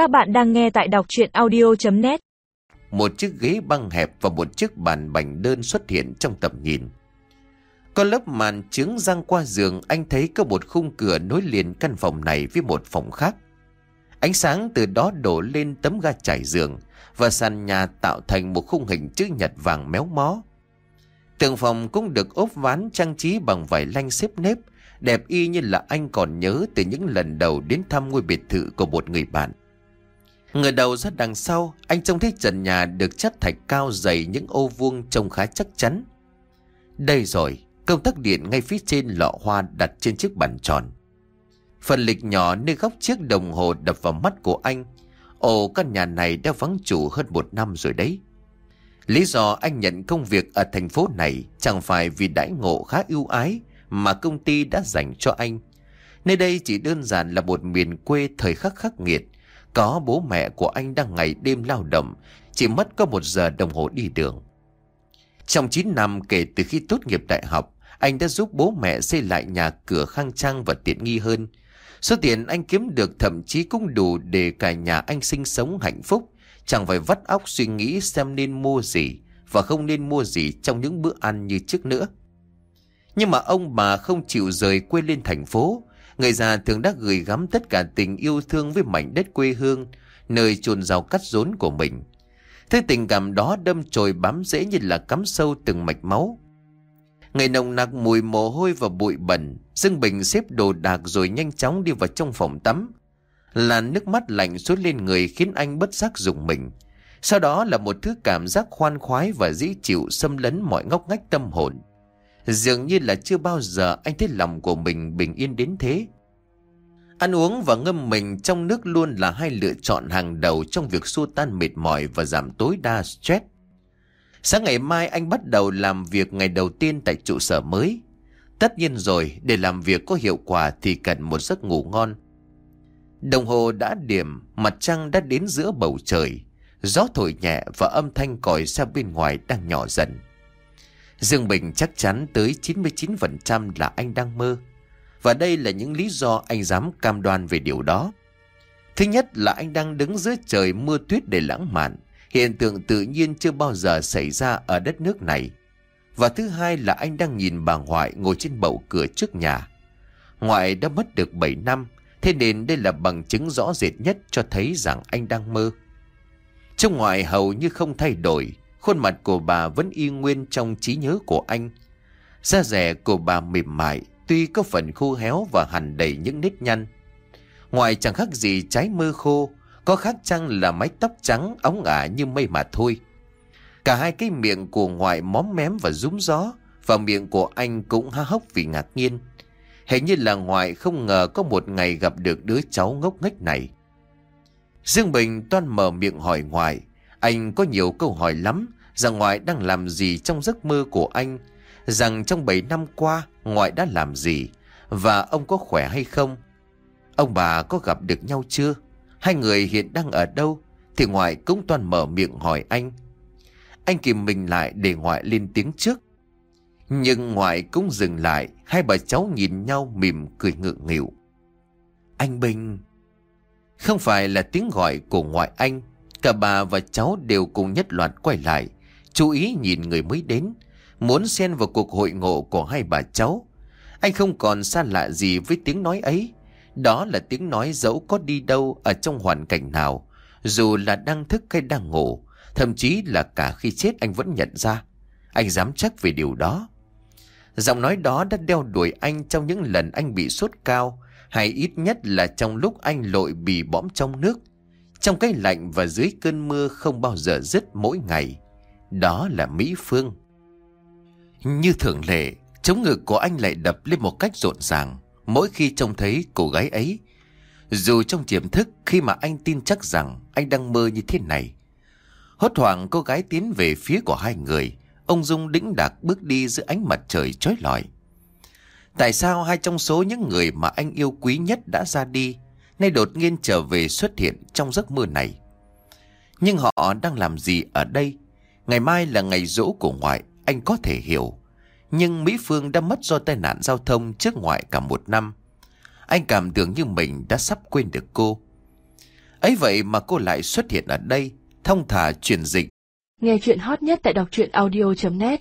Các bạn đang nghe tại đọc chuyện audio.net Một chiếc ghế băng hẹp và một chiếc bàn bành đơn xuất hiện trong tầm nhìn. Có lớp màn trứng răng qua giường anh thấy có một khung cửa nối liền căn phòng này với một phòng khác. Ánh sáng từ đó đổ lên tấm ga trải giường và sàn nhà tạo thành một khung hình chữ nhật vàng méo mó. Tường phòng cũng được ốp ván trang trí bằng vải lanh xếp nếp, đẹp y như là anh còn nhớ từ những lần đầu đến thăm ngôi biệt thự của một người bạn. Người đầu ra đằng sau, anh trông thấy trần nhà được chất thạch cao dày những ô vuông trông khá chắc chắn. Đây rồi, công tắc điện ngay phía trên lọ hoa đặt trên chiếc bàn tròn. Phần lịch nhỏ nơi góc chiếc đồng hồ đập vào mắt của anh. Ồ, căn nhà này đã vắng chủ hơn một năm rồi đấy. Lý do anh nhận công việc ở thành phố này chẳng phải vì đãi ngộ khá ưu ái mà công ty đã dành cho anh. Nơi đây chỉ đơn giản là một miền quê thời khắc khắc nghiệt. Có bố mẹ của anh đang ngày đêm lao động, chỉ mất có một giờ đồng hồ đi đường. Trong 9 năm kể từ khi tốt nghiệp đại học, anh đã giúp bố mẹ xây lại nhà cửa khang trang và tiện nghi hơn. Số tiền anh kiếm được thậm chí cũng đủ để cả nhà anh sinh sống hạnh phúc, chẳng phải vắt óc suy nghĩ xem nên mua gì và không nên mua gì trong những bữa ăn như trước nữa. Nhưng mà ông bà không chịu rời quê lên thành phố, người già thường đã gửi gắm tất cả tình yêu thương với mảnh đất quê hương, nơi chôn rau cắt rốn của mình. Thế tình cảm đó đâm chồi bám rễ như là cắm sâu từng mạch máu. Ngày nồng nặc mùi mồ hôi và bụi bẩn, Dương Bình xếp đồ đạc rồi nhanh chóng đi vào trong phòng tắm. Làn nước mắt lạnh suốt lên người khiến anh bất giác dùng mình. Sau đó là một thứ cảm giác khoan khoái và dễ chịu xâm lấn mọi ngóc ngách tâm hồn. Dường như là chưa bao giờ anh thấy lòng của mình bình yên đến thế. Ăn uống và ngâm mình trong nước luôn là hai lựa chọn hàng đầu trong việc xua tan mệt mỏi và giảm tối đa stress. Sáng ngày mai anh bắt đầu làm việc ngày đầu tiên tại trụ sở mới. Tất nhiên rồi, để làm việc có hiệu quả thì cần một giấc ngủ ngon. Đồng hồ đã điểm, mặt trăng đã đến giữa bầu trời. Gió thổi nhẹ và âm thanh còi xa bên ngoài đang nhỏ dần. Dương Bình chắc chắn tới 99% là anh đang mơ. Và đây là những lý do anh dám cam đoan về điều đó. Thứ nhất là anh đang đứng dưới trời mưa tuyết để lãng mạn. Hiện tượng tự nhiên chưa bao giờ xảy ra ở đất nước này. Và thứ hai là anh đang nhìn bà ngoại ngồi trên bậu cửa trước nhà. Ngoại đã mất được 7 năm, thế nên đây là bằng chứng rõ rệt nhất cho thấy rằng anh đang mơ. Trong ngoại hầu như không thay đổi, khuôn mặt của bà vẫn y nguyên trong trí nhớ của anh. Da rẻ của bà mềm mại, tuy có phần khô héo và hằn đầy những nếp nhăn. Ngoài chẳng khác gì trái mơ khô, có khác chăng là mái tóc trắng óng ả như mây mà thôi. Cả hai cái miệng của ngoại móm mém và rúm gió, và miệng của anh cũng há hốc vì ngạc nhiên. Hình như là ngoại không ngờ có một ngày gặp được đứa cháu ngốc nghếch này. Dương Bình toan mở miệng hỏi ngoại. Anh có nhiều câu hỏi lắm rằng ngoại đang làm gì trong giấc mơ của anh. Rằng trong 7 năm qua ngoại đã làm gì và ông có khỏe hay không. Ông bà có gặp được nhau chưa? Hai người hiện đang ở đâu? Thì ngoại cũng toàn mở miệng hỏi anh. Anh kìm mình lại để ngoại lên tiếng trước. Nhưng ngoại cũng dừng lại, hai bà cháu nhìn nhau mỉm cười ngượng nghịu. Anh Bình... Không phải là tiếng gọi của ngoại anh, cả bà và cháu đều cùng nhất loạt quay lại, chú ý nhìn người mới đến, muốn xen vào cuộc hội ngộ của hai bà cháu. Anh không còn xa lạ gì với tiếng nói ấy, đó là tiếng nói dẫu có đi đâu ở trong hoàn cảnh nào, dù là đang thức hay đang ngủ, thậm chí là cả khi chết anh vẫn nhận ra. Anh dám chắc về điều đó. Giọng nói đó đã đeo đuổi anh trong những lần anh bị sốt cao, hay ít nhất là trong lúc anh lội bị bõm trong nước, trong cái lạnh và dưới cơn mưa không bao giờ dứt mỗi ngày. Đó là Mỹ Phương. Như thường lệ, chống ngực của anh lại đập lên một cách rộn ràng mỗi khi trông thấy cô gái ấy. Dù trong tiềm thức khi mà anh tin chắc rằng anh đang mơ như thế này. Hốt hoảng cô gái tiến về phía của hai người. Ông Dung đĩnh đạc bước đi giữa ánh mặt trời trói lọi. Tại sao hai trong số những người mà anh yêu quý nhất đã ra đi, nay đột nhiên trở về xuất hiện trong giấc mơ này? Nhưng họ đang làm gì ở đây? Ngày mai là ngày rỗ của ngoại, anh có thể hiểu. Nhưng Mỹ Phương đã mất do tai nạn giao thông trước ngoại cả một năm. Anh cảm tưởng như mình đã sắp quên được cô. ấy vậy mà cô lại xuất hiện ở đây, thông thả truyền dịch. Nghe chuyện hot nhất tại đọc truyện audio.net